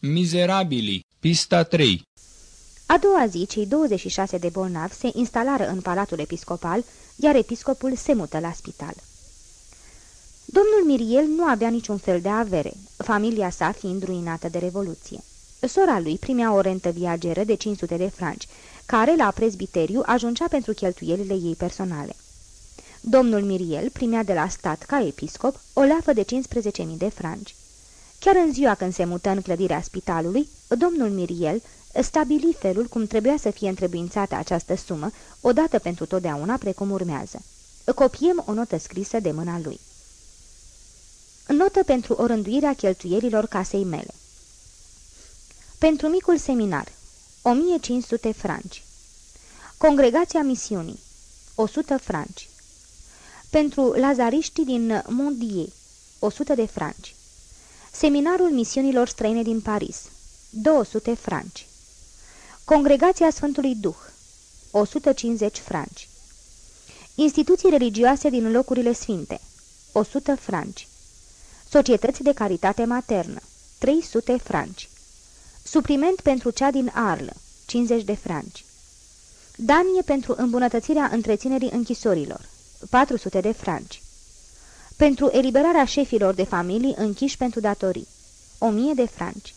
Mizerabili, pista 3 A doua zi, cei 26 de bolnavi se instalară în palatul episcopal, iar episcopul se mută la spital. Domnul Miriel nu avea niciun fel de avere, familia sa fiind ruinată de revoluție. Sora lui primea o rentă viageră de 500 de franci, care, la prezbiteriu, ajungea pentru cheltuielile ei personale. Domnul Miriel primea de la stat, ca episcop, o leafă de 15.000 de franci. Chiar în ziua când se mută în clădirea spitalului, domnul Miriel stabili felul cum trebuia să fie întrebuințată această sumă, odată pentru totdeauna, precum urmează. Copiem o notă scrisă de mâna lui. Notă pentru orânduirea cheltuielilor casei mele. Pentru micul seminar, 1500 franci. Congregația misiunii, 100 franci. Pentru lazariștii din Mondie, 100 de franci. Seminarul misiunilor străine din Paris, 200 franci. Congregația Sfântului Duh, 150 franci. Instituții religioase din locurile sfinte, 100 franci. Societăți de caritate maternă, 300 franci. Supliment pentru cea din Arlă, 50 de franci. Danie pentru îmbunătățirea întreținerii închisorilor, 400 de franci. Pentru eliberarea șefilor de familii închiși pentru datorii, 1000 de franci.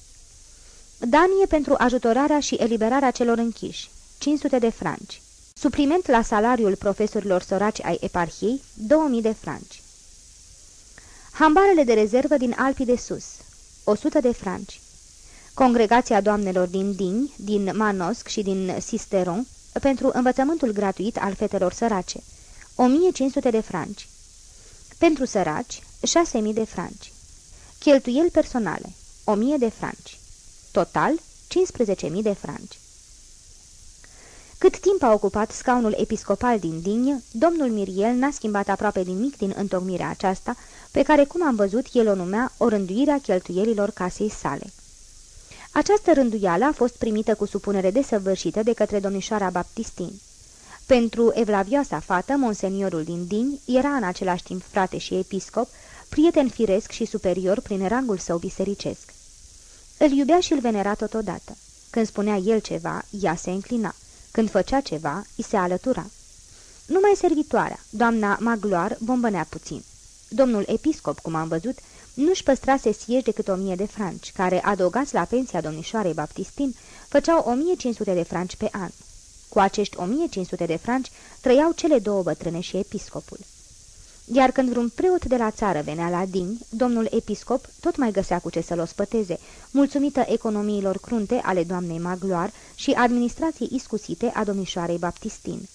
Danie pentru ajutorarea și eliberarea celor închiși, 500 de franci. Supliment la salariul profesorilor săraci ai eparhiei, 2000 de franci. Hambarele de rezervă din Alpii de Sus, 100 de franci. Congregația doamnelor din Digny, din Manosc și din Sisteron, pentru învățământul gratuit al fetelor sărace, 1500 de franci. Pentru săraci, 6000 de franci. Cheltuieli personale, 1000 de franci. Total, 15.000 de franci. Cât timp a ocupat scaunul episcopal din Digne, domnul Miriel n-a schimbat aproape nimic din întocmirea aceasta, pe care, cum am văzut, el o numea o rânduire a cheltuielilor casei sale. Această rânduială a fost primită cu supunere desăvârșită de către domnișoara Baptistin. Pentru evlavioasa fată, monseniorul din Din era în același timp frate și episcop, prieten firesc și superior prin rangul său bisericesc. Îl iubea și îl venera totodată. Când spunea el ceva, ea se înclina. Când făcea ceva, îi se alătura. Numai servitoarea, doamna Magloar, bombănea puțin. Domnul episcop, cum am văzut, nu-și păstrase sieși decât o mie de franci, care, adăugați la pensia domnișoarei Baptistin, făceau 1500 de franci pe an. Cu acești 1500 de franci trăiau cele două bătrâne și episcopul. Iar când vreun preot de la țară venea la din, domnul episcop tot mai găsea cu ce să-l ospăteze, mulțumită economiilor crunte ale doamnei Magloar și administrației iscusite a domnișoarei Baptistin.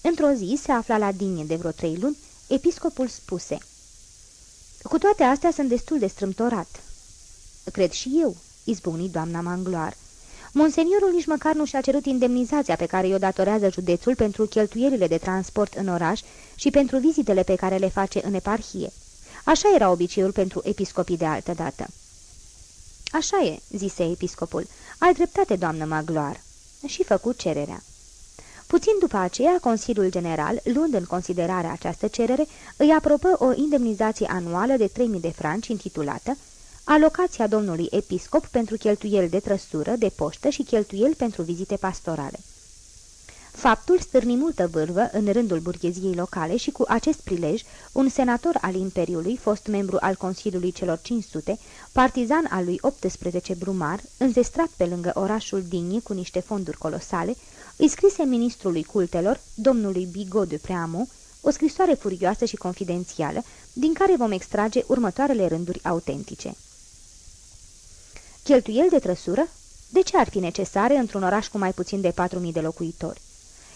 Într-o zi se afla la din de vreo trei luni, episcopul spuse Cu toate astea sunt destul de strâmtorat." Cred și eu," izbucni doamna Magloar. Monseniorul nici măcar nu și-a cerut indemnizația pe care i-o datorează județul pentru cheltuielile de transport în oraș și pentru vizitele pe care le face în eparhie. Așa era obiceiul pentru episcopii de altă dată. Așa e," zise episcopul. Ai dreptate, doamnă Magloar." Și făcut cererea. Puțin după aceea, Consiliul General, luând în considerare această cerere, îi aprobă o indemnizație anuală de 3.000 de franci intitulată alocația domnului episcop pentru cheltuieli de trăsură, de poștă și cheltuieli pentru vizite pastorale. Faptul stârni multă vârvă în rândul burgheziei locale și cu acest prilej, un senator al Imperiului, fost membru al Consiliului celor 500, partizan al lui 18 Brumar, înzestrat pe lângă orașul Digne cu niște fonduri colosale, îi scrise ministrului cultelor, domnului Bigot de Preamu, o scrisoare furioasă și confidențială, din care vom extrage următoarele rânduri autentice. Cheltuieli de trăsură? De ce ar fi necesare într-un oraș cu mai puțin de 4.000 de locuitori?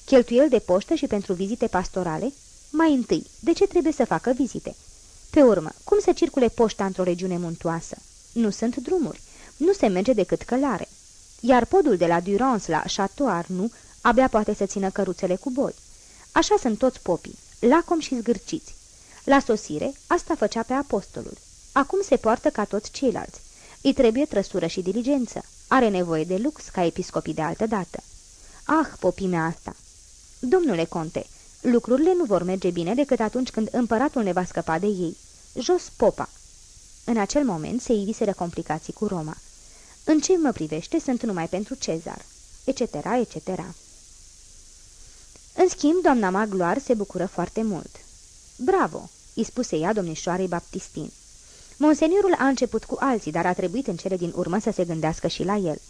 Cheltuieli de poștă și pentru vizite pastorale? Mai întâi, de ce trebuie să facă vizite? Pe urmă, cum să circule poșta într-o regiune muntoasă? Nu sunt drumuri. Nu se merge decât călare. Iar podul de la Durance la Chateau Arnoux abia poate să țină căruțele cu boi. Așa sunt toți popii, lacom și zgârciți. La sosire, asta făcea pe apostolul. Acum se poartă ca toți ceilalți. Îi trebuie trăsură și diligență. Are nevoie de lux ca episcopii de altă dată. Ah, popimea asta! Domnule conte, lucrurile nu vor merge bine decât atunci când împăratul ne va scăpa de ei. Jos popa! În acel moment se iviseră complicații cu Roma. În ce mă privește, sunt numai pentru Cezar, etc., etc. În schimb, doamna Magloar se bucură foarte mult. Bravo!" îi spuse ea domnișoarei Baptistin. Monseniorul a început cu alții, dar a trebuit în cele din urmă să se gândească și la el.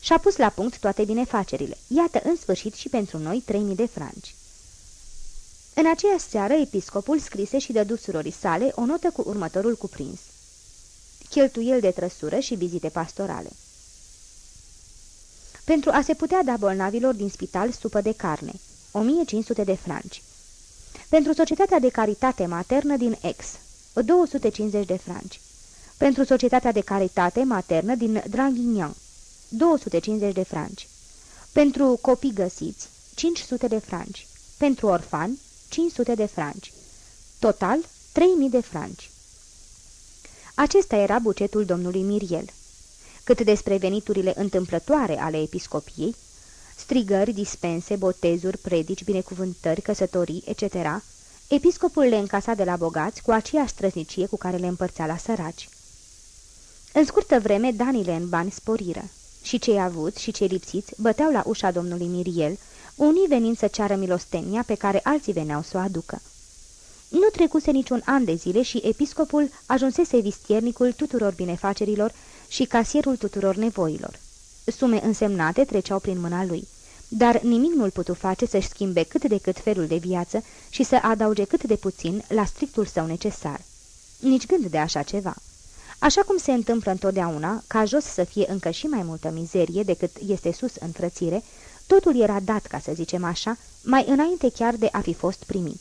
Și-a pus la punct toate binefacerile. Iată, în sfârșit, și pentru noi, 3000 de franci. În aceea seară, episcopul scrise și dădu surorii sale o notă cu următorul cuprins. Cheltuiel de trăsură și vizite pastorale. Pentru a se putea da bolnavilor din spital supă de carne, 1500 de franci. Pentru Societatea de Caritate Maternă din Ex, 250 de franci. Pentru Societatea de Caritate Maternă din Draghignan, 250 de franci. Pentru copii găsiți, 500 de franci. Pentru orfani, 500 de franci. Total, 3000 de franci. Acesta era bugetul domnului Miriel. Cât despre veniturile întâmplătoare ale episcopiei, strigări, dispense, botezuri, predici, binecuvântări, căsătorii, etc., episcopul le încasa de la bogați cu aceeași străznicie cu care le împărțea la săraci. În scurtă vreme, danile în bani sporiră. Și cei avuți și cei lipsiți băteau la ușa domnului Miriel, unii venind să ceară milostenia pe care alții veneau să o aducă. Nu trecuse niciun an de zile și episcopul ajunsese vistiernicul tuturor binefacerilor și casierul tuturor nevoilor. Sume însemnate treceau prin mâna lui, dar nimic nu-l putu face să-și schimbe cât de cât felul de viață și să adauge cât de puțin la strictul său necesar. Nici gând de așa ceva. Așa cum se întâmplă întotdeauna, ca jos să fie încă și mai multă mizerie decât este sus în frățire, totul era dat, ca să zicem așa, mai înainte chiar de a fi fost primit.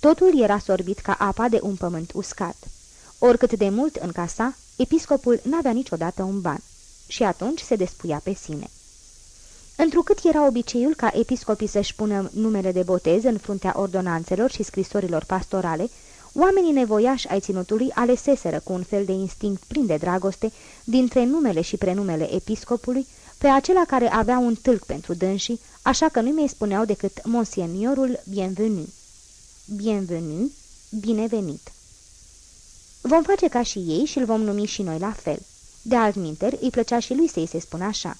Totul era sorbit ca apa de un pământ uscat. Oricât de mult în casa, episcopul n-avea niciodată un ban și atunci se despuia pe sine. Întrucât era obiceiul ca episcopii să-și pună numele de botez în fruntea ordonanțelor și scrisorilor pastorale, oamenii nevoiași ai ținutului aleseseră cu un fel de instinct plin de dragoste, dintre numele și prenumele episcopului, pe acela care avea un tâlc pentru dânsii, așa că nu mi-i spuneau decât Monsieniorul Bienvenu. Bienvenu, binevenit. Vom face ca și ei și îl vom numi și noi la fel. De altminteri, îi plăcea și lui să-i se spună așa.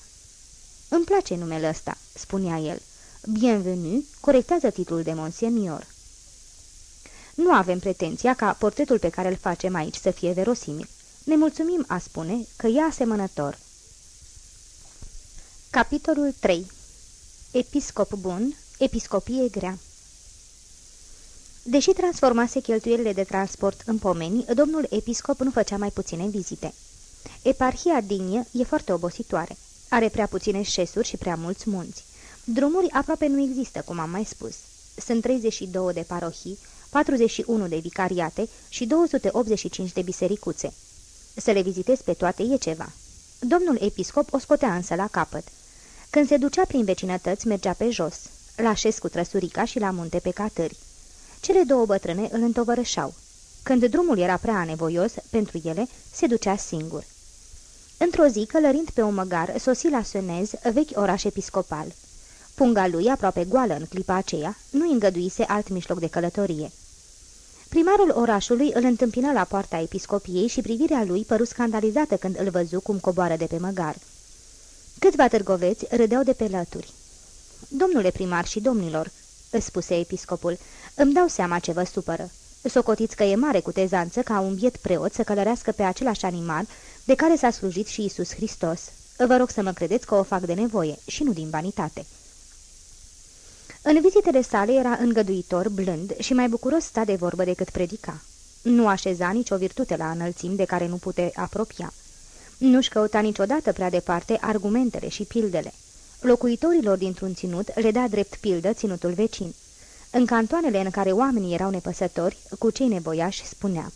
Îmi place numele ăsta," spunea el. Bienvenu corectează titlul de Monsienior. Nu avem pretenția ca portretul pe care îl facem aici să fie verosimil. Ne mulțumim a spune că e asemănător. Capitolul 3 Episcop bun, episcopie grea Deși transformase cheltuielile de transport în pomeni, domnul episcop nu făcea mai puține vizite. Eparhia Dinie e foarte obositoare. Are prea puține șesuri și prea mulți munți. Drumuri aproape nu există, cum am mai spus. Sunt 32 de parohii, 41 de vicariate și 285 de bisericuțe. Să le vizitez pe toate e ceva. Domnul episcop o scotea însă la capăt. Când se ducea prin vecinătăți, mergea pe jos, la șes cu trăsurica și la munte pe catări. Cele două bătrâne îl întovărășau. Când drumul era prea nevoios pentru ele, se ducea singur. Într-o zi, călărind pe un măgar, sosi la Sönez, vechi oraș episcopal. Punga lui, aproape goală în clipa aceea, nu îngăduise alt mijloc de călătorie. Primarul orașului îl întâmpină la poarta episcopiei și privirea lui păru scandalizată când îl văzu cum coboară de pe măgar. Câțiva târgoveți râdeau de pe lături. Domnule primar și domnilor," îți spuse episcopul, îmi dau seama ce vă supără. Socotiți că e mare cu tezanță ca un biet preot să călărească pe același animal de care s-a slujit și Isus Hristos. Vă rog să mă credeți că o fac de nevoie și nu din vanitate. În vizitele sale era îngăduitor, blând și mai bucuros sta de vorbă decât predica. Nu așeza nicio virtute la înălțim de care nu pute apropia. Nu-și căuta niciodată prea departe argumentele și pildele. Locuitorilor dintr-un ținut le da drept pildă ținutul vecin. În cantoanele în care oamenii erau nepăsători, cu cei nevoiași spunea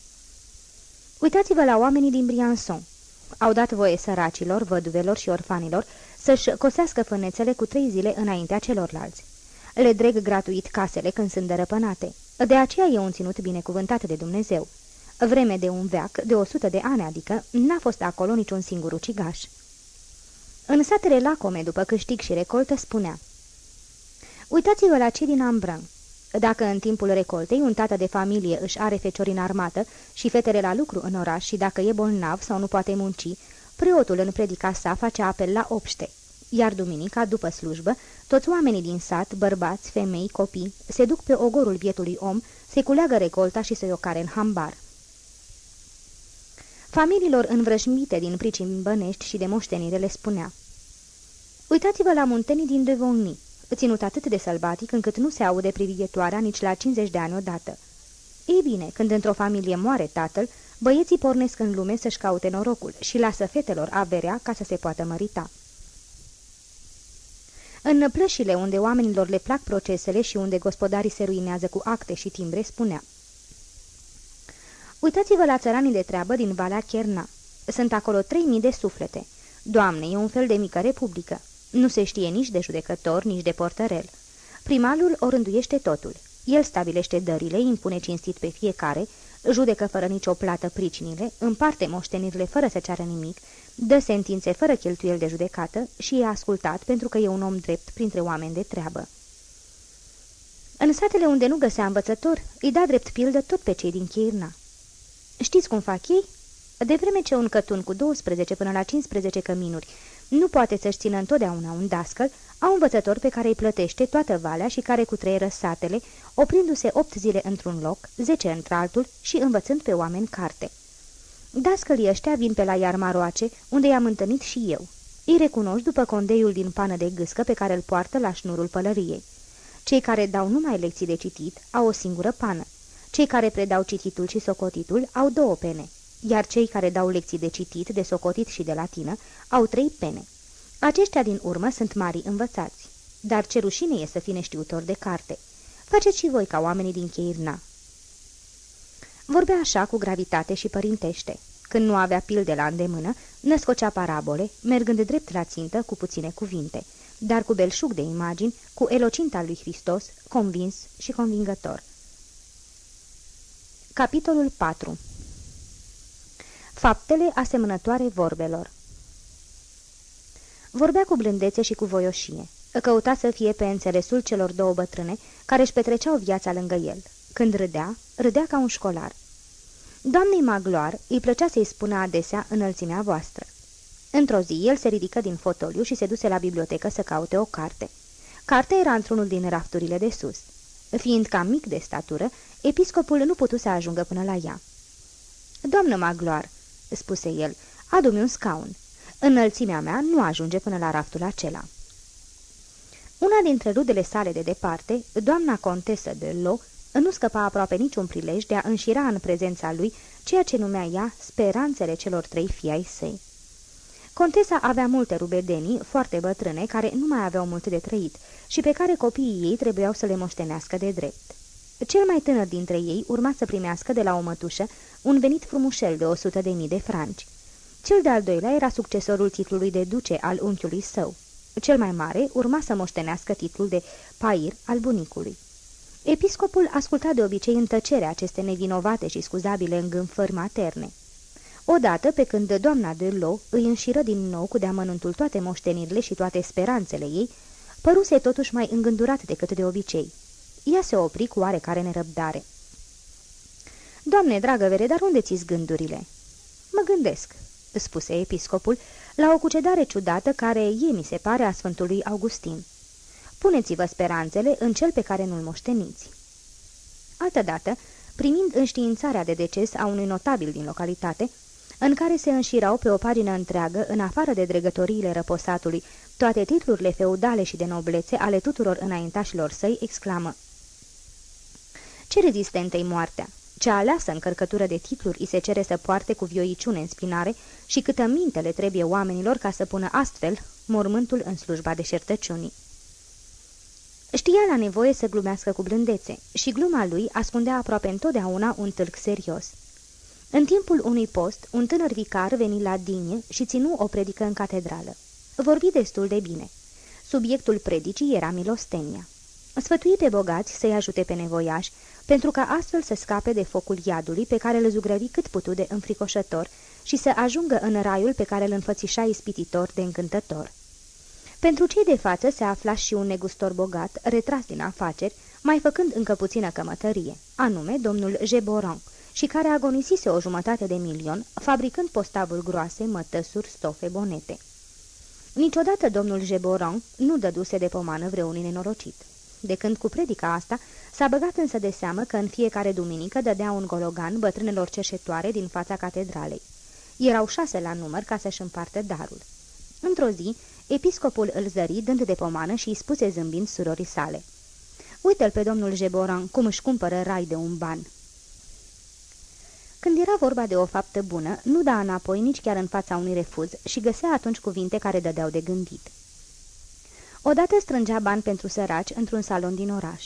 Uitați-vă la oamenii din Briançon. Au dat voie săracilor, văduvelor și orfanilor să-și cosească fânețele cu trei zile înaintea celorlalți. Le dreg gratuit casele când sunt dărăpânate. De aceea e un ținut binecuvântat de Dumnezeu. Vreme de un veac, de o sută de ani, adică, n-a fost acolo niciun singur ucigaș. În satele lacome, după câștig și recoltă, spunea Uitați-vă la cei din Ambrân. Dacă în timpul recoltei un tată de familie își are feciori în armată și fetele la lucru în oraș și dacă e bolnav sau nu poate munci, preotul în predica sa face apel la obște, iar duminica, după slujbă, toți oamenii din sat, bărbați, femei, copii, se duc pe ogorul bietului om, se culeagă recolta și se ocare în hambar. Familiilor învrășmite din pricini bănești și de moștenire le spunea Uitați-vă la muntenii din Devonni, ținut atât de sălbatic încât nu se aude privighetoarea nici la 50 de ani odată. Ei bine, când într-o familie moare tatăl, băieții pornesc în lume să-și caute norocul și lasă fetelor averea ca să se poată mărita. În plășile unde oamenilor le plac procesele și unde gospodarii se ruinează cu acte și timbre, spunea Uitați-vă la țăranii de treabă din Valea Cherna. Sunt acolo 3000 de suflete. Doamne, e un fel de mică republică. Nu se știe nici de judecător, nici de portărel. Primalul o rânduiește totul. El stabilește dările, impune cinstit pe fiecare, judecă fără nicio plată pricinile, împarte moștenirile fără să ceară nimic, dă sentințe fără cheltuiel de judecată și e ascultat pentru că e un om drept printre oameni de treabă. În satele unde nu găsea învățător, îi da drept pildă tot pe cei din Chirna. Știți cum fac ei? De vreme ce un cătun cu 12 până la 15 căminuri nu poate să-și țină întotdeauna un dascăl, au un învățător pe care îi plătește toată valea și care cu trei satele, oprindu-se opt zile într-un loc, zece într-altul și învățând pe oameni carte. Dascălii ăștia vin pe la Iarmaroace, unde i-am întâlnit și eu. Îi recunoști după condeiul din pană de gâscă pe care îl poartă la șnurul pălăriei. Cei care dau numai lecții de citit au o singură pană. Cei care predau cititul și socotitul au două pene, iar cei care dau lecții de citit, de socotit și de latină au trei pene. Aceștia din urmă sunt mari învățați, dar ce rușine e să fii neștiutor de carte. Faceți și voi ca oamenii din Cheirna. Vorbea așa cu gravitate și părintește. Când nu avea pilde la îndemână, născocea parabole, mergând drept la țintă cu puține cuvinte, dar cu belșug de imagini, cu elocinta lui Hristos, convins și convingător. Capitolul 4 Faptele asemănătoare vorbelor Vorbea cu blândețe și cu voioșie. Căuta să fie pe înțelesul celor două bătrâne care își petreceau viața lângă el. Când râdea, râdea ca un școlar. Doamnei Magloar îi plăcea să-i spună adesea înălțimea voastră. Într-o zi, el se ridică din fotoliu și se duse la bibliotecă să caute o carte. Cartea era într-unul din rafturile de sus. Fiind cam mic de statură, episcopul nu putu să ajungă până la ea. Doamnă Magloar," spuse el, adu-mi un scaun. Înălțimea mea nu ajunge până la raftul acela." Una dintre rudele sale de departe, doamna contesă de Lo, nu scăpa aproape niciun prilej de a înșira în prezența lui ceea ce numea ea speranțele celor trei fii ai săi. Contesa avea multe rubedenii, foarte bătrâne, care nu mai aveau mult de trăit și pe care copiii ei trebuiau să le moștenească de drept. Cel mai tânăr dintre ei urma să primească de la o mătușă un venit frumușel de 100 de mii de franci. Cel de-al doilea era succesorul titlului de duce al unchiului său. Cel mai mare urma să moștenească titlul de pair al bunicului. Episcopul asculta de obicei în tăcere aceste nevinovate și scuzabile îngânfări materne. Odată, pe când doamna de Lo îi înșiră din nou cu deamănuntul toate moștenirile și toate speranțele ei, păruse totuși mai îngândurat decât de obicei. Ea se opri cu oarecare nerăbdare. Doamne, dragă vere, dar unde ți gândurile?" Mă gândesc," spuse episcopul, la o cucedare ciudată care e, mi se pare, a Sfântului Augustin. Puneți-vă speranțele în cel pe care nu-l moșteniți." Altădată, primind înștiințarea de deces a unui notabil din localitate, în care se înșirau pe o pagină întreagă, în afară de dregătoriile răposatului, toate titlurile feudale și de noblețe ale tuturor înaintașilor săi, exclamă Ce rezistentă-i moartea! Cea aleasă încărcătură de titluri îi se cere să poarte cu vioiciune în spinare și câtă mintele trebuie oamenilor ca să pună astfel mormântul în slujba deșertăciunii. Știa la nevoie să glumească cu blândețe și gluma lui ascundea aproape întotdeauna un tâlc serios. În timpul unui post, un tânăr vicar veni la Dinie și ținu o predică în catedrală. Vorbi destul de bine. Subiectul predicii era milostenia. Sfătui pe bogați să-i ajute pe nevoiași, pentru ca astfel să scape de focul iadului pe care îl zugrăvi cât putu de înfricoșător și să ajungă în raiul pe care îl înfățișa ispititor de încântător. Pentru cei de față se afla și un negustor bogat, retras din afaceri, mai făcând încă puțină cămătărie, anume domnul Jeboran, și care agonisise o jumătate de milion, fabricând postavuri groase, mătăsuri, stofe, bonete. Niciodată domnul Jeboran nu dăduse de pomană vreunui nenorocit. De când cu predica asta, s-a băgat însă de seamă că în fiecare duminică dădea un gologan bătrânelor cerșetoare din fața catedralei. Erau șase la număr ca să-și împartă darul. Într-o zi, episcopul îl zări dând de pomană și îi spuse zâmbind surorii sale. Uite-l pe domnul Jeboran cum își cumpără rai de un ban." Când era vorba de o faptă bună, nu da înapoi nici chiar în fața unui refuz și găsea atunci cuvinte care dădeau de gândit. Odată strângea bani pentru săraci într-un salon din oraș.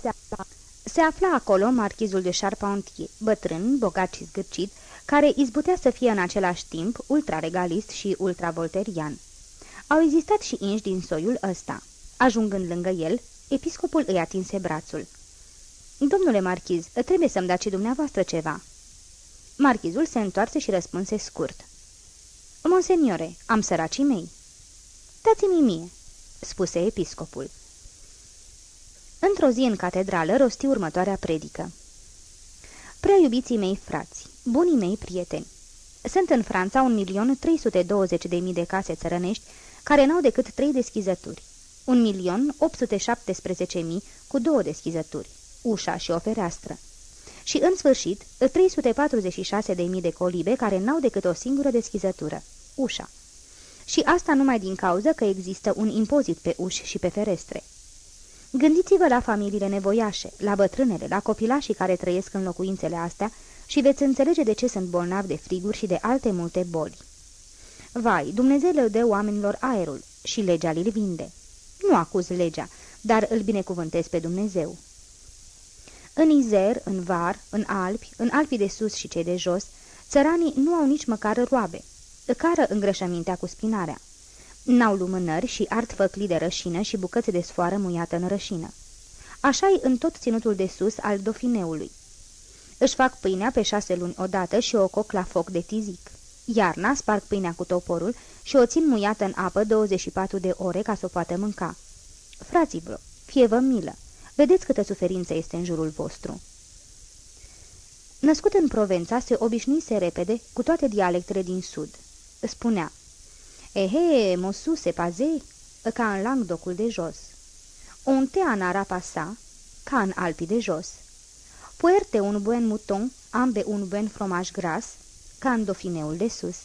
Se afla, se afla acolo marchizul de Charpentier, bătrân, bogat și zgârcit, care izbutea să fie în același timp ultra-regalist și ultra-volterian. Au existat și inși din soiul ăsta. Ajungând lângă el, episcopul îi atinse brațul. Domnule marchiz, trebuie să-mi dați dumneavoastră ceva." Marchizul se întoarse și răspunse scurt. Monseniore, am săracii mei." Dați-mi mie," spuse episcopul. Într-o zi în catedrală rosti următoarea predică. Prea iubiții mei frați, bunii mei prieteni, sunt în Franța 1.320.000 de case țărănești care n-au decât trei deschizături. 1.817.000 cu două deschizături, ușa și o fereastră. Și, în sfârșit, 346.000 de colibe care n-au decât o singură deschizătură, ușa. Și asta numai din cauza că există un impozit pe uși și pe ferestre. Gândiți-vă la familiile nevoiașe, la bătrânele, la copilașii care trăiesc în locuințele astea și veți înțelege de ce sunt bolnavi de friguri și de alte multe boli. Vai, Dumnezeu le dă oamenilor aerul și legea li vinde. Nu acuz legea, dar îl binecuvântez pe Dumnezeu. În Izer, în Var, în Alpi, în Alpii de sus și cei de jos, țăranii nu au nici măcar roabe. Cară îngrășămintea cu spinarea. N-au lumânări și art făclii de rășină și bucăți de sfoară muiată în rășină. Așa-i în tot ținutul de sus al dofineului. Își fac pâinea pe șase luni odată și o coc la foc de tizic. Iarna sparg pâinea cu toporul și o țin muiată în apă 24 de ore ca să o poată mânca. Fraților, fie-vă milă, vedeți câtă suferință este în jurul vostru. Născut în Provența, se obișnuise repede cu toate dialectele din sud. Spunea, Ehe, mosu se paze, ca în Langdocul de jos. Un te anara pasa, ca în Alpii de jos. Puerte un buen mouton, ambe un buen fromaj gras, ca în Dofineul de sus.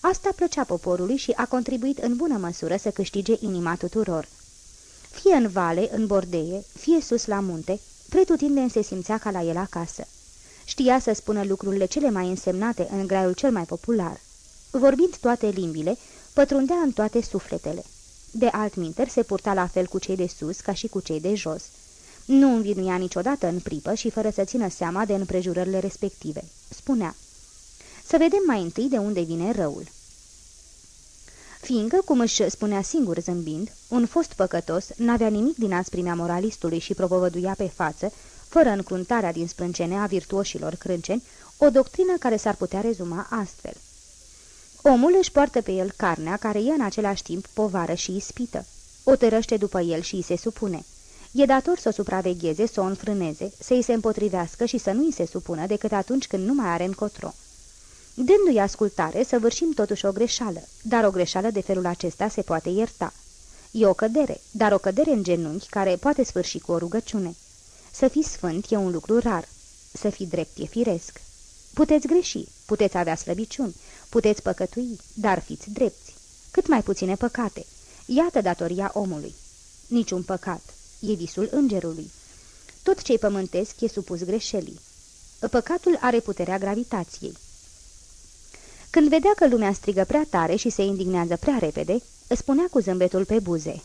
Asta plăcea poporului și a contribuit în bună măsură să câștige inima tuturor. Fie în vale, în bordeie, fie sus la munte, pretutindeni se simțea ca la el acasă. Știa să spună lucrurile cele mai însemnate în graiul cel mai popular. Vorbind toate limbile, pătrundea în toate sufletele. De altminteri se purta la fel cu cei de sus ca și cu cei de jos. Nu învinuia niciodată în pripă și fără să țină seama de împrejurările respective. Spunea, să vedem mai întâi de unde vine răul. Fiindcă, cum își spunea singur zâmbind, un fost păcătos n-avea nimic din asprimea moralistului și propovăduia pe față, fără încruntarea din sprâncene a virtuoșilor crânceni, o doctrină care s-ar putea rezuma astfel. Omul își poartă pe el carnea care e în același timp povară și ispită. O tărăște după el și îi se supune. E dator să o supravegheze, să o înfrâneze, să îi se împotrivească și să nu îi se supună decât atunci când nu mai are încotro. Dându-i ascultare, săvârșim totuși o greșeală, dar o greșeală de felul acesta se poate ierta. E o cădere, dar o cădere în genunchi care poate sfârși cu o rugăciune. Să fii sfânt e un lucru rar, să fii drept e firesc. Puteți greși, puteți avea slăbiciuni, puteți păcătui, dar fiți drepți. Cât mai puține păcate. Iată datoria omului. Niciun păcat. E visul îngerului. Tot ce-i pământesc e supus greșelii. Păcatul are puterea gravitației. Când vedea că lumea strigă prea tare și se indignează prea repede, spunea cu zâmbetul pe buze.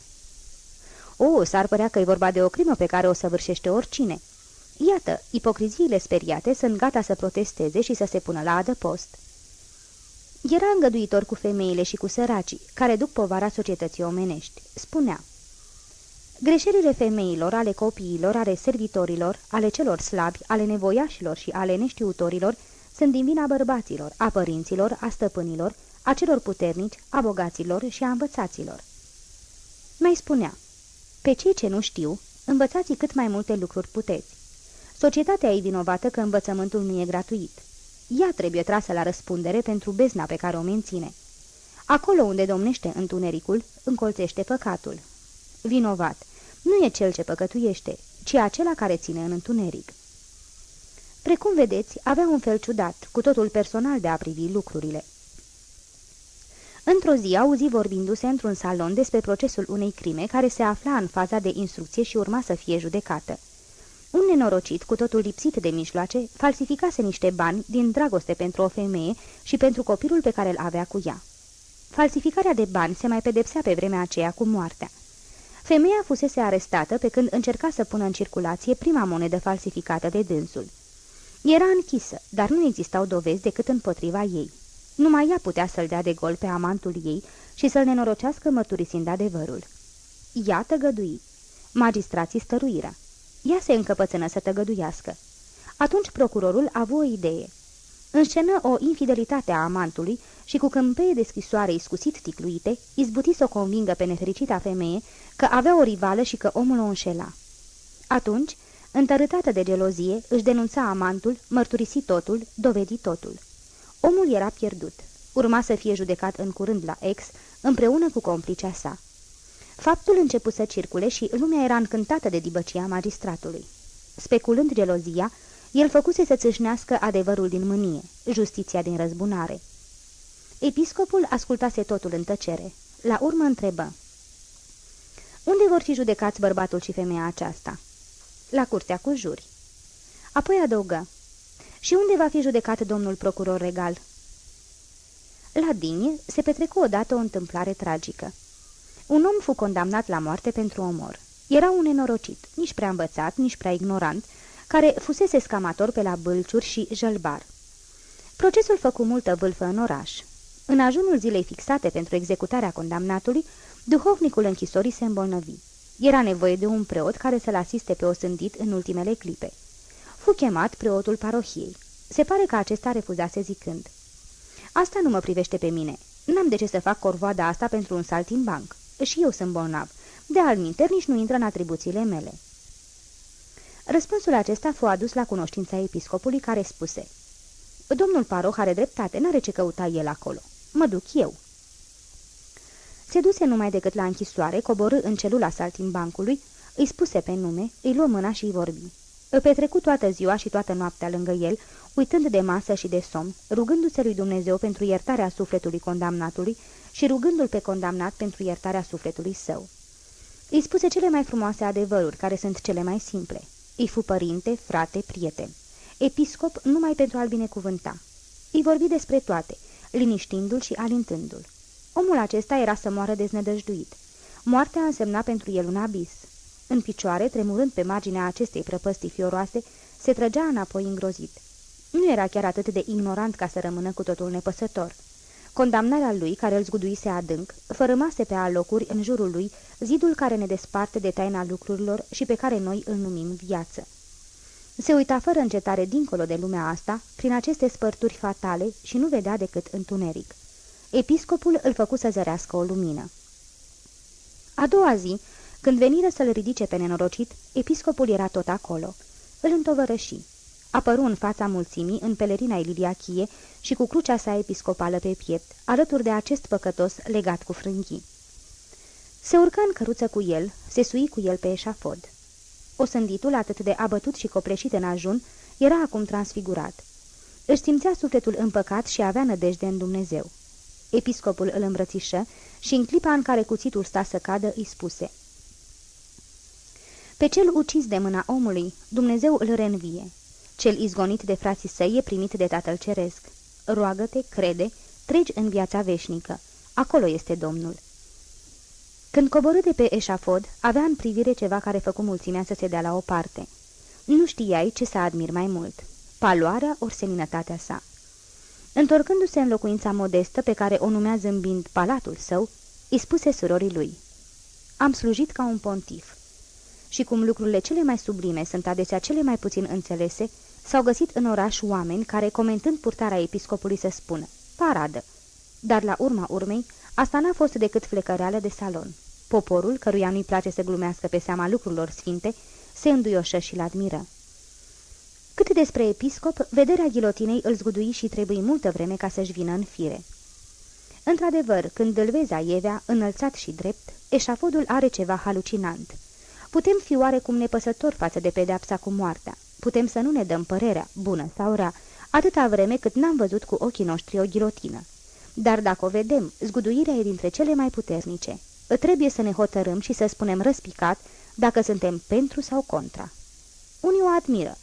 O, s-ar părea că e vorba de o crimă pe care o săvârșește oricine. Iată, ipocriziile speriate sunt gata să protesteze și să se pună la adăpost. Era îngăduitor cu femeile și cu săracii, care duc povara societății omenești. Spunea, Greșelile femeilor, ale copiilor, ale servitorilor, ale celor slabi, ale nevoiașilor și ale neștiutorilor sunt din vina bărbaților, a părinților, a stăpânilor, a celor puternici, a bogaților și a învățaților. Mai spunea, pe cei ce nu știu, învățați cât mai multe lucruri puteți. Societatea e vinovată că învățământul nu e gratuit. Ea trebuie trasă la răspundere pentru bezna pe care o menține. Acolo unde domnește întunericul, încolțește păcatul. Vinovat nu e cel ce păcătuiește, ci acela care ține în întuneric. Precum vedeți, avea un fel ciudat, cu totul personal de a privi lucrurile. Într-o zi auzi vorbindu-se într-un salon despre procesul unei crime care se afla în faza de instrucție și urma să fie judecată. Un nenorocit, cu totul lipsit de mijloace, falsificase niște bani din dragoste pentru o femeie și pentru copilul pe care îl avea cu ea. Falsificarea de bani se mai pedepsea pe vremea aceea cu moartea. Femeia fusese arestată pe când încerca să pună în circulație prima monedă falsificată de dânsul. Era închisă, dar nu existau dovezi decât împotriva ei. Numai ea putea să-l dea de gol pe amantul ei și să-l nenorocească mărturisind adevărul. Ea tăgădui. Magistrații stăruiră. Ea se încăpățână să tăgăduiască. Atunci procurorul a avut o idee. Înscenă o infidelitate a amantului și cu câmpeie de scrisoare iscusit ticluite, izbuti să o convingă pe nefericita femeie că avea o rivală și că omul o înșela. Atunci, întărâtată de gelozie, își denunța amantul, mărturisi totul, dovedi totul. Omul era pierdut. Urma să fie judecat în curând la ex, împreună cu complicea sa. Faptul început să circule și lumea era încântată de dibăcia magistratului. Speculând gelozia, el făcuse să țâșnească adevărul din mânie, justiția din răzbunare. Episcopul ascultase totul în tăcere. La urmă întrebă. Unde vor fi judecați bărbatul și femeia aceasta?" La curtea cu juri." Apoi adăugă. Și unde va fi judecat domnul procuror regal?" La Dinie se petrecu odată o întâmplare tragică. Un om fu condamnat la moarte pentru omor. Era un nenorocit, nici prea învățat, nici prea ignorant, care fusese scamator pe la bâlciuri și jălbar. Procesul făcu multă vâlfă în oraș. În ajunul zilei fixate pentru executarea condamnatului, duhovnicul închisorii se îmbolnăvi. Era nevoie de un preot care să-l asiste pe osândit în ultimele clipe. Fu chemat preotul parohiei. Se pare că acesta refuzase zicând. Asta nu mă privește pe mine. N-am de ce să fac corvoada asta pentru un saltimbanc. Și eu sunt bolnav. De alminter nici nu intră în atribuțiile mele. Răspunsul acesta fu adus la cunoștința episcopului care spuse Domnul paroh are dreptate, n-are ce căuta el acolo. Mă duc eu." Se duse numai decât la închisoare, coborâ în celula saltimbancului, îi spuse pe nume, îi luă mâna și îi vorbi. Îl petrecu toată ziua și toată noaptea lângă el, uitând de masă și de somn, rugându-se lui Dumnezeu pentru iertarea sufletului condamnatului și rugându-l pe condamnat pentru iertarea sufletului său. Îi spuse cele mai frumoase adevăruri, care sunt cele mai simple. Îi fu părinte, frate, prieten. Episcop numai pentru a-l binecuvânta. Îi vorbi despre toate, liniștindu-l și alintându-l. Omul acesta era să moară deznădăjduit. Moartea însemna pentru el un abis. În picioare, tremurând pe marginea acestei prăpăstii fioroase, se trăgea înapoi îngrozit. Nu era chiar atât de ignorant ca să rămână cu totul nepăsător. Condamnarea lui, care îl zguduise adânc, fărâmase pe alocuri în jurul lui zidul care ne desparte de taina lucrurilor și pe care noi îl numim viață. Se uita fără încetare dincolo de lumea asta, prin aceste spărturi fatale și nu vedea decât întuneric. Episcopul îl făcu să zărească o lumină. A doua zi, când veniră să-l ridice pe nenorocit, episcopul era tot acolo. Îl întovărăși. Apăru în fața mulțimii, în pelerina Ilidiachie și cu crucea sa episcopală pe piept, alături de acest păcătos legat cu frânghii. Se urcă în căruță cu el, se sui cu el pe eșafod. Osânditul, atât de abătut și copleșit în ajun, era acum transfigurat. Își simțea sufletul împăcat și avea nădejde în Dumnezeu. Episcopul îl îmbrățișă și în clipa în care cuțitul sta să cadă, îi spuse Pe cel ucis de mâna omului, Dumnezeu îl reînvie. Cel izgonit de frații săi e primit de Tatăl Ceresc. Roagă-te, crede, treci în viața veșnică. Acolo este Domnul. Când coborâ de pe eșafod, avea în privire ceva care făcu mulțimea să se dea la o parte. Nu știai ce să admir mai mult, paloarea ori seninătatea sa. Întorcându-se în locuința modestă pe care o numea zâmbind palatul său, îi spuse surorii lui, Am slujit ca un pontif. Și cum lucrurile cele mai sublime sunt adesea cele mai puțin înțelese, s-au găsit în oraș oameni care, comentând purtarea episcopului, să spună, paradă. Dar la urma urmei, asta n-a fost decât flecăreală de salon. Poporul, căruia nu-i place să glumească pe seama lucrurilor sfinte, se înduioșă și-l admiră. Cât despre episcop, vederea ghilotinei îl zgudui și trebuie multă vreme ca să-și vină în fire. Într-adevăr, când îl vezi aievea, înălțat și drept, eșafodul are ceva halucinant. Putem fi oarecum nepăsători față de pedeapsa cu moartea. Putem să nu ne dăm părerea, bună sau rea, atâta vreme cât n-am văzut cu ochii noștri o ghilotină. Dar dacă o vedem, zguduirea e dintre cele mai puternice. Trebuie să ne hotărâm și să spunem răspicat dacă suntem pentru sau contra. Unii o admiră,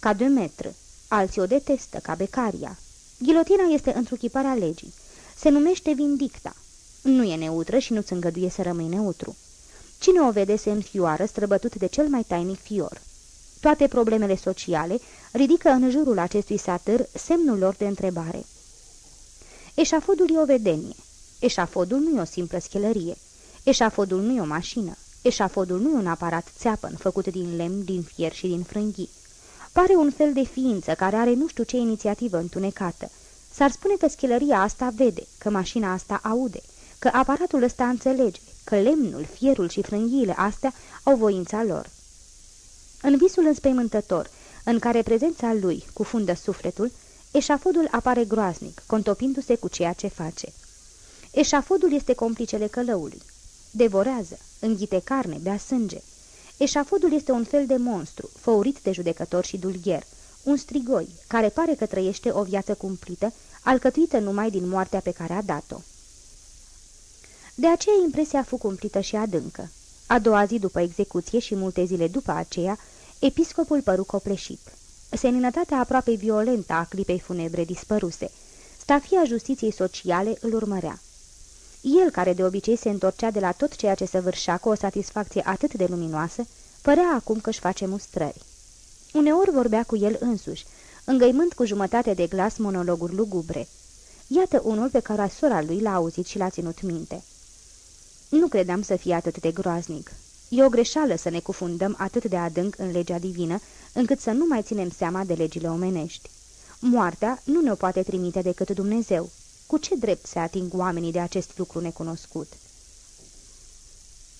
ca de metru, alții o detestă, ca becaria. Ghilotina este întruchiparea legii. Se numește vindicta. Nu e neutră și nu-ți îngăduie să rămâi neutru. Cine o vede se înfioară străbătut de cel mai tainic fior. Toate problemele sociale ridică în jurul acestui satâr semnul lor de întrebare. Eșafodul e o vedenie. Eșafodul nu e o simplă schelărie. Eșafodul nu e o mașină. Eșafodul nu e un aparat țeapăn făcut din lemn, din fier și din frânghii. Pare un fel de ființă care are nu știu ce inițiativă întunecată. S-ar spune că schelăria asta vede, că mașina asta aude, că aparatul ăsta înțelege, că lemnul, fierul și frânghiile astea au voința lor. În visul înspăimântător, în care prezența lui cufundă sufletul, eșafodul apare groaznic, contopindu-se cu ceea ce face. Eșafodul este complicele călăului. Devorează, înghite carne, bea sânge. Eșafodul este un fel de monstru, făurit de judecător și dulgher, un strigoi, care pare că trăiește o viață cumplită, alcătuită numai din moartea pe care a dat-o. De aceea impresia a fost cumplită și adâncă. A doua zi după execuție și multe zile după aceea, episcopul păru copleșit. Seninătatea aproape violentă a clipei funebre dispăruse. Stafia justiției sociale îl urmărea. El, care de obicei se întorcea de la tot ceea ce se vârșea cu o satisfacție atât de luminoasă, părea acum că își face mustrări. Uneori vorbea cu el însuși, îngăimând cu jumătate de glas monologuri lugubre. Iată unul pe care sora lui l-a auzit și l-a ținut minte. Nu credeam să fie atât de groaznic. E o greșeală să ne cufundăm atât de adânc în legea divină, încât să nu mai ținem seama de legile omenești. Moartea nu ne-o poate trimite decât Dumnezeu. Cu ce drept se ating oamenii de acest lucru necunoscut?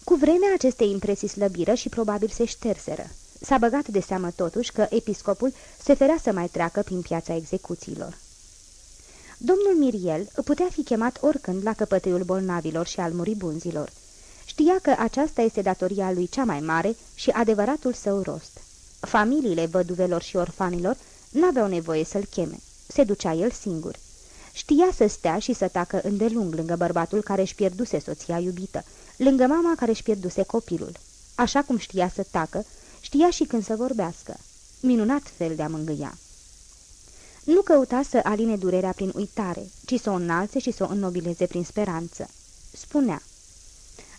Cu vremea aceste impresii slăbiră și probabil se șterseră. S-a băgat de seamă totuși că episcopul se ferea să mai treacă prin piața execuțiilor. Domnul Miriel putea fi chemat oricând la căpătâiul bolnavilor și al muribunzilor. Știa că aceasta este datoria lui cea mai mare și adevăratul său rost. Familiile văduvelor și orfanilor n-aveau nevoie să-l cheme. Se ducea el singur. Știa să stea și să tacă îndelung lângă bărbatul care își pierduse soția iubită, lângă mama care își pierduse copilul. Așa cum știa să tacă, știa și când să vorbească. Minunat fel de a mângâia. Nu căuta să aline durerea prin uitare, ci să o înalțe și să o înnobileze prin speranță. Spunea,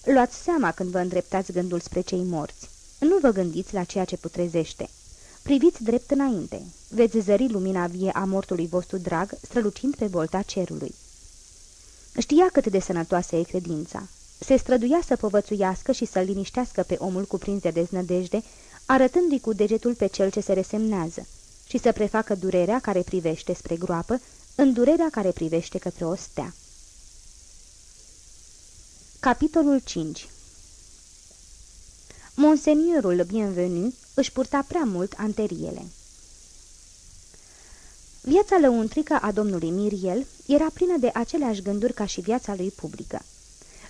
Luați seama când vă îndreptați gândul spre cei morți. Nu vă gândiți la ceea ce putrezește. Priviți drept înainte. Veți zări lumina vie a mortului vostru drag, strălucind pe bolta cerului. Știa cât de sănătoasă e credința. Se străduia să povățuiască și să-l liniștească pe omul cuprins de deznădejde, arătându-i cu degetul pe cel ce se resemnează și să prefacă durerea care privește spre groapă în durerea care privește către o stea. Capitolul 5 Monsenierul Bienvenu își purta prea mult anteriele. Viața lăuntrică a domnului Miriel era plină de aceleași gânduri ca și viața lui publică.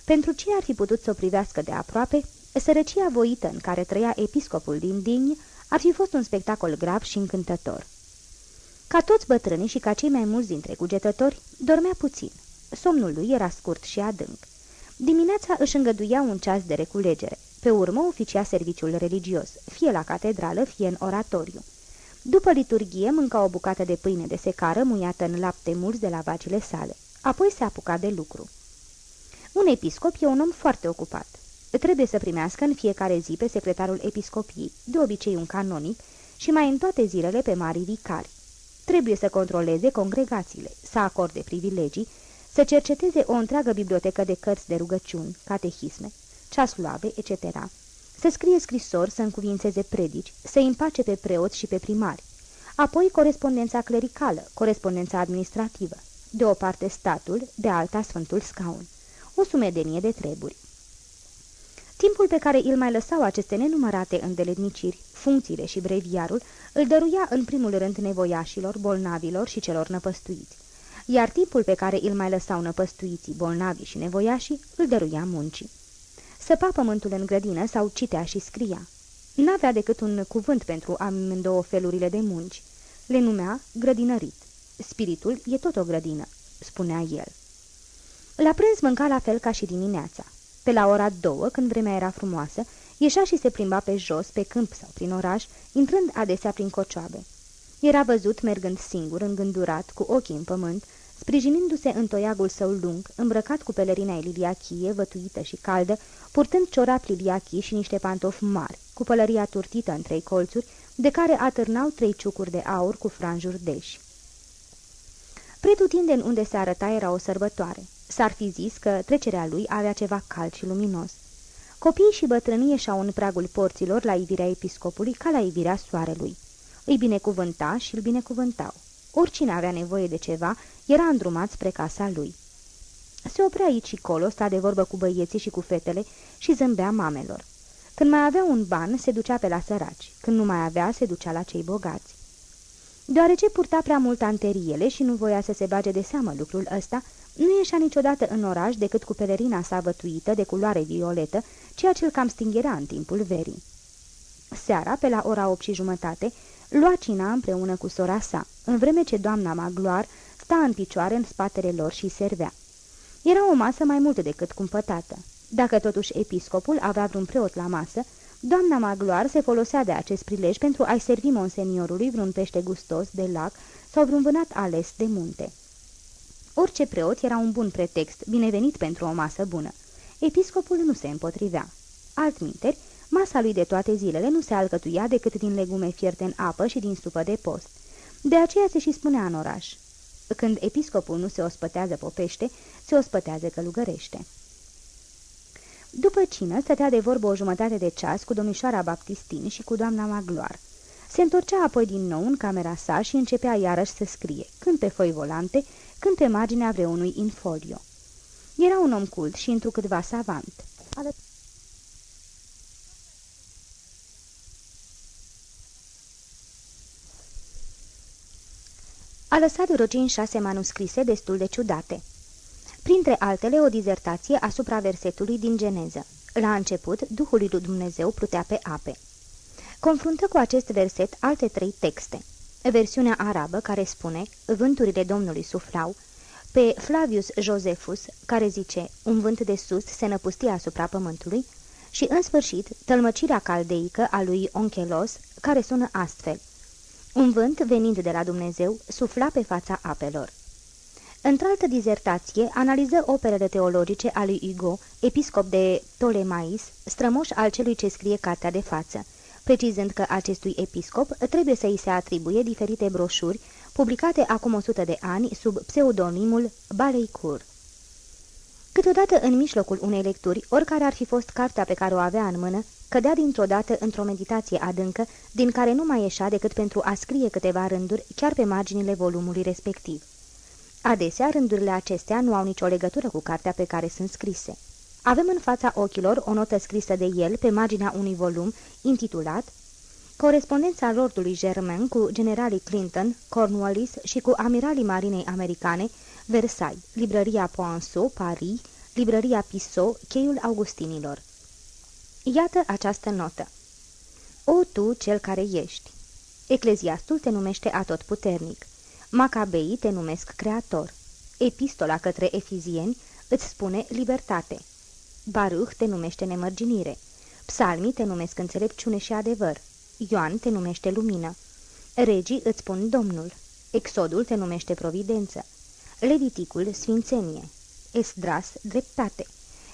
Pentru cine ar fi putut să o privească de aproape, sărăcia voită în care trăia episcopul din Digni ar fi fost un spectacol grav și încântător. Ca toți bătrânii și ca cei mai mulți dintre cugetători, dormea puțin. Somnul lui era scurt și adânc. Dimineața își îngăduia un ceas de reculegere. Pe urmă oficia serviciul religios, fie la catedrală, fie în oratoriu. După liturghie mânca o bucată de pâine de secară muiată în lapte mulți de la vacile sale. Apoi se apuca de lucru. Un episcop e un om foarte ocupat. Trebuie să primească în fiecare zi pe secretarul episcopiei, de obicei un canonic, și mai în toate zilele pe mari vicari. Trebuie să controleze congregațiile, să acorde privilegii, să cerceteze o întreagă bibliotecă de cărți de rugăciuni, catehisme, ceasloave, etc., să scrie scrisori, să încuvințeze predici, să împace pe preoți și pe primari, apoi corespondența clericală, corespondența administrativă, de o parte statul, de alta Sfântul Scaun, o sumedenie de treburi. Timpul pe care îl mai lăsau aceste nenumărate îndeletniciri, funcțiile și breviarul, îl dăruia în primul rând nevoiașilor, bolnavilor și celor năpăstuiți. Iar timpul pe care îl mai lăsau năpăstuiții, bolnavii și nevoiașii, îl dăruia muncii. Săpa pământul în grădină sau citea și scria. N-avea decât un cuvânt pentru amândouă felurile de munci. Le numea grădinărit. Spiritul e tot o grădină, spunea el. La prânz mânca la fel ca și dimineața. Pe la ora două, când vremea era frumoasă, ieșea și se plimba pe jos, pe câmp sau prin oraș, intrând adesea prin cocioabe. Era văzut mergând singur, îngândurat, cu ochii în pământ, sprijinindu-se în toiagul său lung, îmbrăcat cu pelerina liliachie, vătuită și caldă, purtând ciorap liliachii și niște pantofi mari, cu pălăria turtită în trei colțuri, de care atârnau trei ciucuri de aur cu franjuri deși. Pretutindeni unde se arăta era o sărbătoare. S-ar fi zis că trecerea lui avea ceva cald și luminos. Copiii și bătrânii ieșeau în pragul porților la ivirea episcopului ca la ivirea soarelui. Îi binecuvânta și îl binecuvântau. Oricine avea nevoie de ceva, era îndrumat spre casa lui. Se oprea aici și colo, sta de vorbă cu băieții și cu fetele și zâmbea mamelor. Când mai avea un ban, se ducea pe la săraci. Când nu mai avea, se ducea la cei bogați. Deoarece purta prea mult anteriele și nu voia să se bage de seamă lucrul ăsta, nu ieșea niciodată în oraș decât cu pelerina sa vătuită de culoare violetă, ceea ce îl cam stingera în timpul verii. Seara, pe la ora 8 și jumătate, lua cina împreună cu sora sa, în vreme ce doamna Magloar sta în picioare în spatele lor și servea. Era o masă mai mult decât cumpătată. Dacă totuși episcopul avea vreun preot la masă, doamna Magloar se folosea de acest prilej pentru a-i servi monseniorului vreun pește gustos de lac sau vreun vânat ales de munte. Orice preot era un bun pretext, binevenit pentru o masă bună. Episcopul nu se împotrivea. Altminteri, masa lui de toate zilele nu se alcătuia decât din legume fierte în apă și din supă de post. De aceea se și spunea în oraș. Când episcopul nu se ospătează popește, se ospătează călugărește. După cină, stătea de vorbă o jumătate de ceas cu domnișoara Baptistin și cu doamna Magloar. Se întorcea apoi din nou în camera sa și începea iarăși să scrie, când pe foi volante, când pe marginea vreunui infolio. Era un om cult și întrucâtva savant. A lăsat vreo șase manuscrise destul de ciudate. Printre altele, o dizertație asupra versetului din Geneză. La început, Duhul lui Dumnezeu plutea pe ape. Confruntă cu acest verset alte trei texte. Versiunea arabă, care spune, vânturile Domnului suflau, pe Flavius Josephus, care zice, un vânt de sus se năpustia asupra pământului, și, în sfârșit, tălmăcirea caldeică a lui Onchelos, care sună astfel. Un vânt, venind de la Dumnezeu, sufla pe fața apelor. Într-altă dizertație, analiză operele teologice a lui Hugo, episcop de Ptolemais, strămoș al celui ce scrie cartea de față, precizând că acestui episcop trebuie să îi se atribuie diferite broșuri publicate acum 100 de ani sub pseudonimul Baleicourt. Câteodată, în mijlocul unei lecturi, oricare ar fi fost cartea pe care o avea în mână, cădea dintr-o dată într-o meditație adâncă, din care nu mai ieșea decât pentru a scrie câteva rânduri chiar pe marginile volumului respectiv. Adesea, rândurile acestea nu au nicio legătură cu cartea pe care sunt scrise. Avem în fața ochilor o notă scrisă de el pe marginea unui volum intitulat Corespondența lordului Germain cu generalii Clinton, Cornwallis și cu amiralii marinei americane, Versailles, librăria Poinceau, Paris, librăria Pissot, cheiul Augustinilor. Iată această notă. O, tu, cel care ești! Ecleziastul te numește atotputernic. Macabeii te numesc creator. Epistola către efizieni îți spune libertate. Baruch te numește nemărginire. Psalmii te numesc înțelepciune și adevăr. Ioan te numește lumină. Regii îți spun Domnul. Exodul te numește providență. Leviticul sfințenie. Esdras dreptate.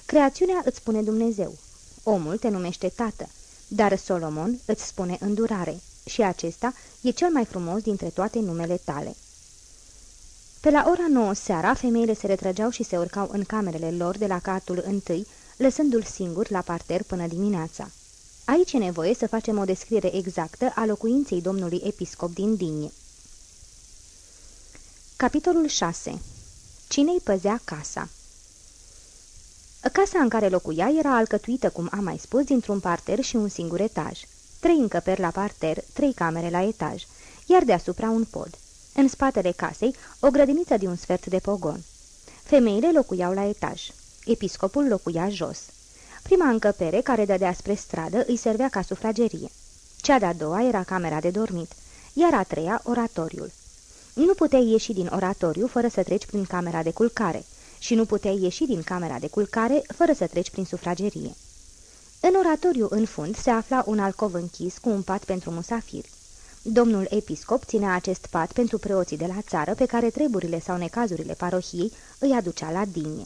Creațiunea îți spune Dumnezeu. Omul te numește tată. Dar Solomon îți spune îndurare. Și acesta e cel mai frumos dintre toate numele tale. Pe la ora nouă seara, femeile se retrăgeau și se urcau în camerele lor de la catul întâi, lăsându-l singur la parter până dimineața. Aici e nevoie să facem o descriere exactă a locuinței domnului episcop din Digne. Capitolul 6. Cine-i păzea casa? Casa în care locuia era alcătuită, cum am mai spus, dintr-un parter și un singur etaj. Trei încăperi la parter, trei camere la etaj, iar deasupra un pod. În spatele casei, o grădiniță de un sfert de pogon. Femeile locuiau la etaj. Episcopul locuia jos. Prima încăpere, care dădea spre stradă, îi servea ca sufragerie. Cea de-a doua era camera de dormit, iar a treia, oratoriul. Nu puteai ieși din oratoriu fără să treci prin camera de culcare și nu puteai ieși din camera de culcare fără să treci prin sufragerie. În oratoriu, în fund, se afla un alcov închis cu un pat pentru musafiri. Domnul episcop ținea acest pat pentru preoții de la țară, pe care treburile sau necazurile parohiei îi aducea la dinie.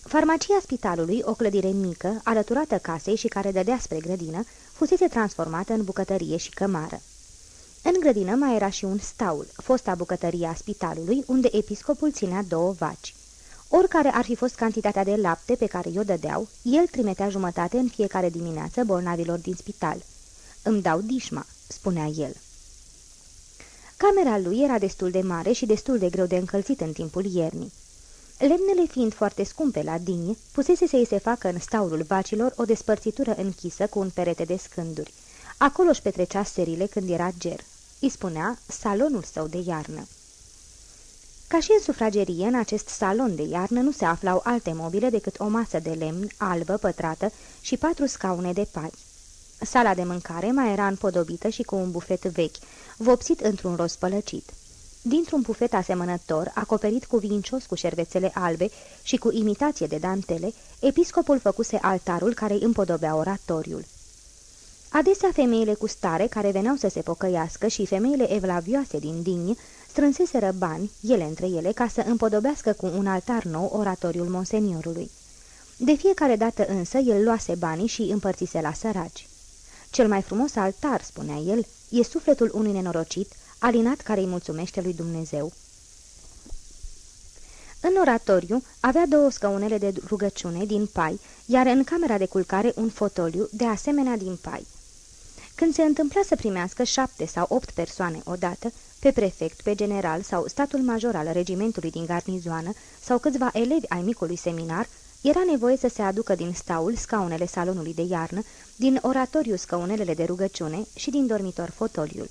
Farmacia spitalului, o clădire mică, alăturată casei și care dădea spre grădină, fusese transformată în bucătărie și cămară. În grădină mai era și un staul, fosta bucătărie a spitalului, unde episcopul ținea două vaci. Oricare ar fi fost cantitatea de lapte pe care i-o dădeau, el trimitea jumătate în fiecare dimineață bolnavilor din spital. Îmi dau dișma, spunea el. Camera lui era destul de mare și destul de greu de încălzit în timpul iernii. Lemnele fiind foarte scumpe la dini, pusese să-i se facă în staulul vacilor o despărțitură închisă cu un perete de scânduri. Acolo își petrecea serile când era ger. Îi spunea salonul său de iarnă. Ca și în sufragerie, în acest salon de iarnă nu se aflau alte mobile decât o masă de lemn albă, pătrată și patru scaune de pai. Sala de mâncare mai era împodobită și cu un bufet vechi, vopsit într-un roz pălăcit. Dintr-un bufet asemănător, acoperit cu vincios cu șervețele albe și cu imitație de dantele, episcopul făcuse altarul care îi împodobea oratoriul. Adesea femeile cu stare care veneau să se pocăiască și femeile evlavioase din Dini strânseseră bani, ele între ele, ca să împodobească cu un altar nou oratoriul monseniorului. De fiecare dată însă el luase banii și împărțise la săraci. Cel mai frumos altar, spunea el, e sufletul unui nenorocit, alinat care îi mulțumește lui Dumnezeu. În oratoriu avea două scăunele de rugăciune din pai, iar în camera de culcare un fotoliu, de asemenea din pai. Când se întâmpla să primească șapte sau opt persoane odată, pe prefect, pe general sau statul major al regimentului din garnizoană sau câțiva elevi ai micului seminar, era nevoie să se aducă din staul scaunele salonului de iarnă, din oratoriu scaunelele de rugăciune și din dormitor fotoliul.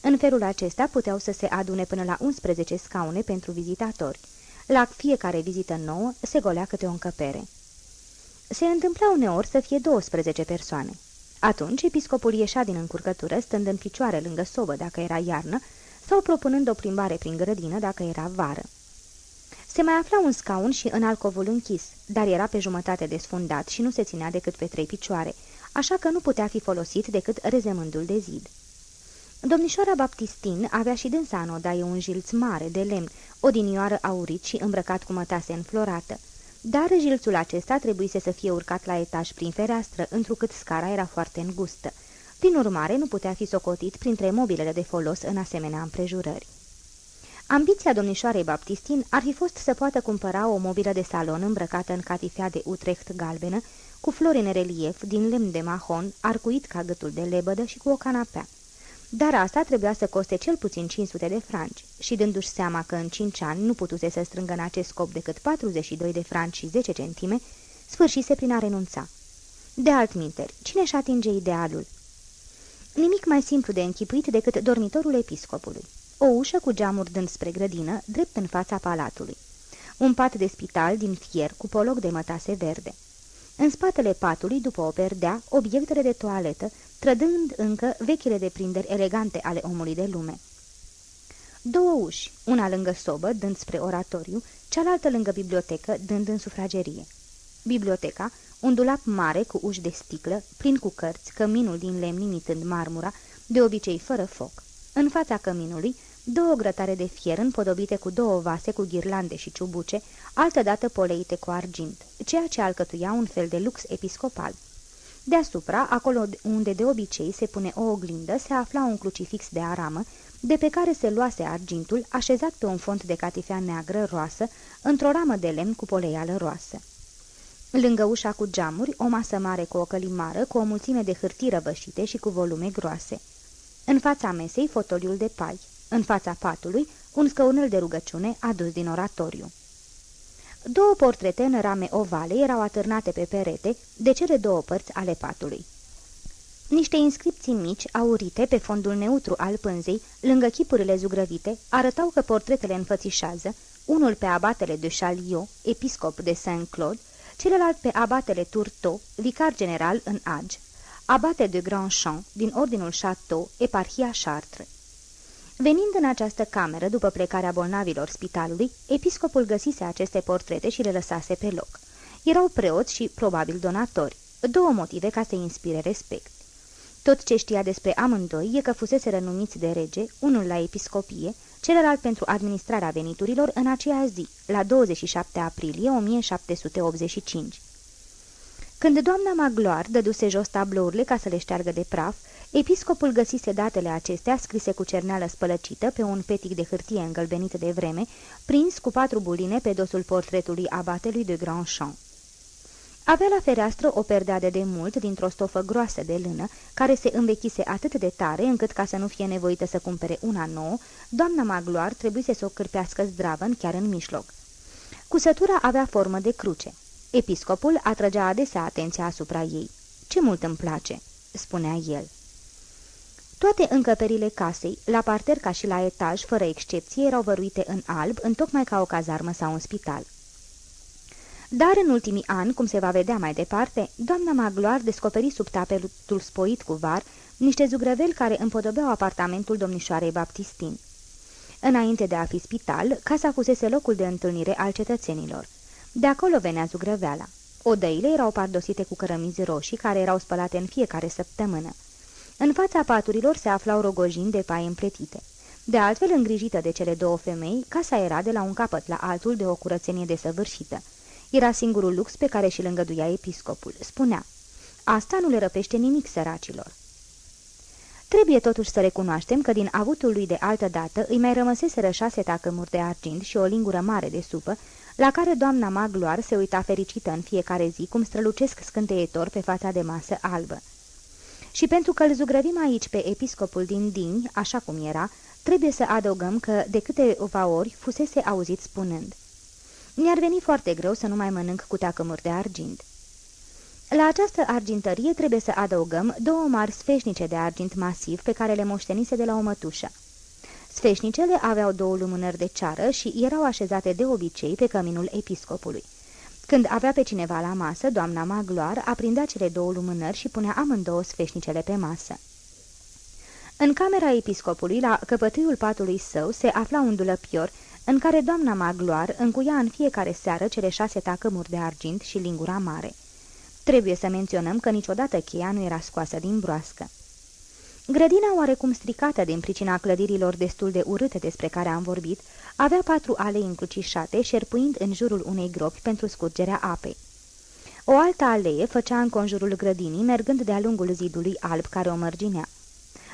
În felul acesta puteau să se adune până la 11 scaune pentru vizitatori. La fiecare vizită nouă se golea câte o încăpere. Se întâmpla uneori să fie 12 persoane. Atunci episcopul ieșea din încurcătură, stând în picioare lângă sobă dacă era iarnă, sau propunând o plimbare prin grădină dacă era vară. Se mai afla un scaun și în alcovul închis, dar era pe jumătate desfundat și nu se ținea decât pe trei picioare, așa că nu putea fi folosit decât rezemândul de zid. Domnișoara Baptistin avea și dânsa în odaie un jilț mare de lemn, odinioară aurit și îmbrăcat cu mătase înflorată. Dar jilțul acesta trebuise să fie urcat la etaj prin fereastră, întrucât scara era foarte îngustă. Prin urmare, nu putea fi socotit printre mobilele de folos în asemenea împrejurări. Ambiția domnișoarei Baptistin ar fi fost să poată cumpăra o mobilă de salon îmbrăcată în catifea de Utrecht galbenă, cu flori în relief, din lemn de mahon, arcuit ca gâtul de lebădă și cu o canapea. Dar asta trebuia să coste cel puțin 500 de franci și dându-și seama că în 5 ani nu putuse să strângă în acest scop decât 42 de franci și 10 centime, sfârșise prin a renunța. De altminteri, cine și atinge idealul? Nimic mai simplu de închipuit decât dormitorul episcopului. O ușă cu geamuri dând spre grădină, drept în fața palatului. Un pat de spital din fier cu poloc de mătase verde. În spatele patului, după o perdea, obiectele de toaletă, trădând încă vechile deprinderi elegante ale omului de lume. Două uși, una lângă sobă, dând spre oratoriu, cealaltă lângă bibliotecă, dând în sufragerie. Biblioteca, un dulap mare cu uși de sticlă, plin cu cărți, căminul din lemn imitând marmura, de obicei fără foc. În fața căminului, două grătare de fier împodobite cu două vase cu ghirlande și ciubuce, altădată poleite cu argint, ceea ce alcătuia un fel de lux episcopal. Deasupra, acolo unde de obicei se pune o oglindă, se afla un crucifix de aramă, de pe care se luase argintul, așezat pe un fond de catifea neagră roasă, într-o ramă de lemn cu poleială roasă. Lângă ușa cu geamuri, o masă mare cu o călimară, cu o mulțime de hârtii răvășite și cu volume groase. În fața mesei, fotoliul de pai. În fața patului, un scăunel de rugăciune adus din oratoriu. Două portrete în rame ovale erau atârnate pe perete de cele două părți ale patului. Niște inscripții mici, aurite, pe fondul neutru al pânzei, lângă chipurile zugrăvite, arătau că portretele înfățișează, unul pe abatele de Chaliot, episcop de Saint-Claude, celălalt pe abatele Turtot, vicar general în Age, abate de Grandchamp, din ordinul Château, eparhia Chartres. Venind în această cameră după plecarea bolnavilor spitalului, episcopul găsise aceste portrete și le lăsase pe loc. Erau preoți și probabil donatori, două motive ca să inspire respect. Tot ce știa despre amândoi e că fusese rănumiți de rege, unul la episcopie, celălalt pentru administrarea veniturilor în aceea zi, la 27 aprilie 1785. Când doamna Magloire dăduse jos tablourile ca să le șteargă de praf, episcopul găsise datele acestea scrise cu cerneală spălăcită pe un petic de hârtie îngălbenită de vreme, prins cu patru buline pe dosul portretului abatelui de Grandchamp. Avea la fereastră o perdea de demult dintr-o stofă groasă de lână, care se învechise atât de tare încât ca să nu fie nevoită să cumpere una nouă, doamna Magloire trebuie să o cârpească zdravăn chiar în mijloc. Cusătura avea formă de cruce. Episcopul atrăgea adesea atenția asupra ei. Ce mult îmi place!" spunea el. Toate încăperile casei, la parter ca și la etaj, fără excepție, erau văruite în alb, întocmai ca o cazarmă sau un spital. Dar în ultimii ani, cum se va vedea mai departe, doamna Magloire descoperi sub tapetul spoit cu var niște zugrăveli care împodobeau apartamentul domnișoarei Baptistin. Înainte de a fi spital, casa fusese locul de întâlnire al cetățenilor. De acolo venea zugrăveala. Odăile erau pardosite cu cărămizi roșii, care erau spălate în fiecare săptămână. În fața paturilor se aflau rogojini de pai împletite. De altfel, îngrijită de cele două femei, casa era de la un capăt la altul de o curățenie desăvârșită. Era singurul lux pe care și-l îngăduia episcopul. Spunea, asta nu le răpește nimic săracilor. Trebuie totuși să recunoaștem că din avutul lui de altă dată îi mai rămăseseră șase tacămuri de argint și o lingură mare de supă, la care doamna Magloar se uita fericită în fiecare zi cum strălucesc scânteietor pe fața de masă albă. Și pentru că îl zugrăvim aici pe episcopul din Dini, așa cum era, trebuie să adăugăm că de câteva ori fusese auzit spunând – mi-ar veni foarte greu să nu mai mănânc cu teacămuri de argint. La această argintărie trebuie să adăugăm două mari sfeșnice de argint masiv pe care le moștenise de la o mătușă. Sfeșnicele aveau două lumânări de ceară și erau așezate de obicei pe căminul episcopului. Când avea pe cineva la masă, doamna Magloar aprindea cele două lumânări și punea amândouă sfeșnicele pe masă. În camera episcopului, la căpătâiul patului său, se afla un dulăpior în care doamna Magloar încuia în fiecare seară cele șase tacămuri de argint și lingura mare. Trebuie să menționăm că niciodată cheia nu era scoasă din broască. Grădina oarecum stricată din pricina clădirilor destul de urâte despre care am vorbit, avea patru alei încrucișate, șerpuind în jurul unei gropi pentru scurgerea apei. O altă alee făcea în conjurul grădinii, mergând de-a lungul zidului alb care o mărginea.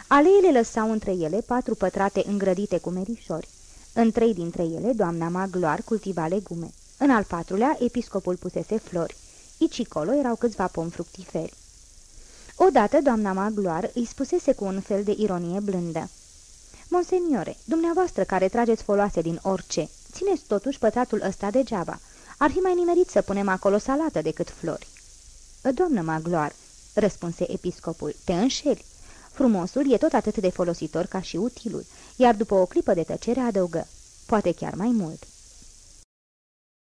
Aleile lăsau între ele patru pătrate îngrădite cu merișori. În trei dintre ele, doamna Magloar cultiva legume. În al patrulea, episcopul pusese flori. Ici colo erau câțiva pom fructiferi. Odată, doamna Magloar îi spusese cu un fel de ironie blândă. Monseniore, dumneavoastră care trageți foloase din orice, țineți totuși pătratul ăsta degeaba. Ar fi mai nimerit să punem acolo salată decât flori." Doamnă Magloar," răspunse episcopul, te înșeli. Frumosul e tot atât de folositor ca și utilul, iar după o clipă de tăcere adăugă, poate chiar mai mult.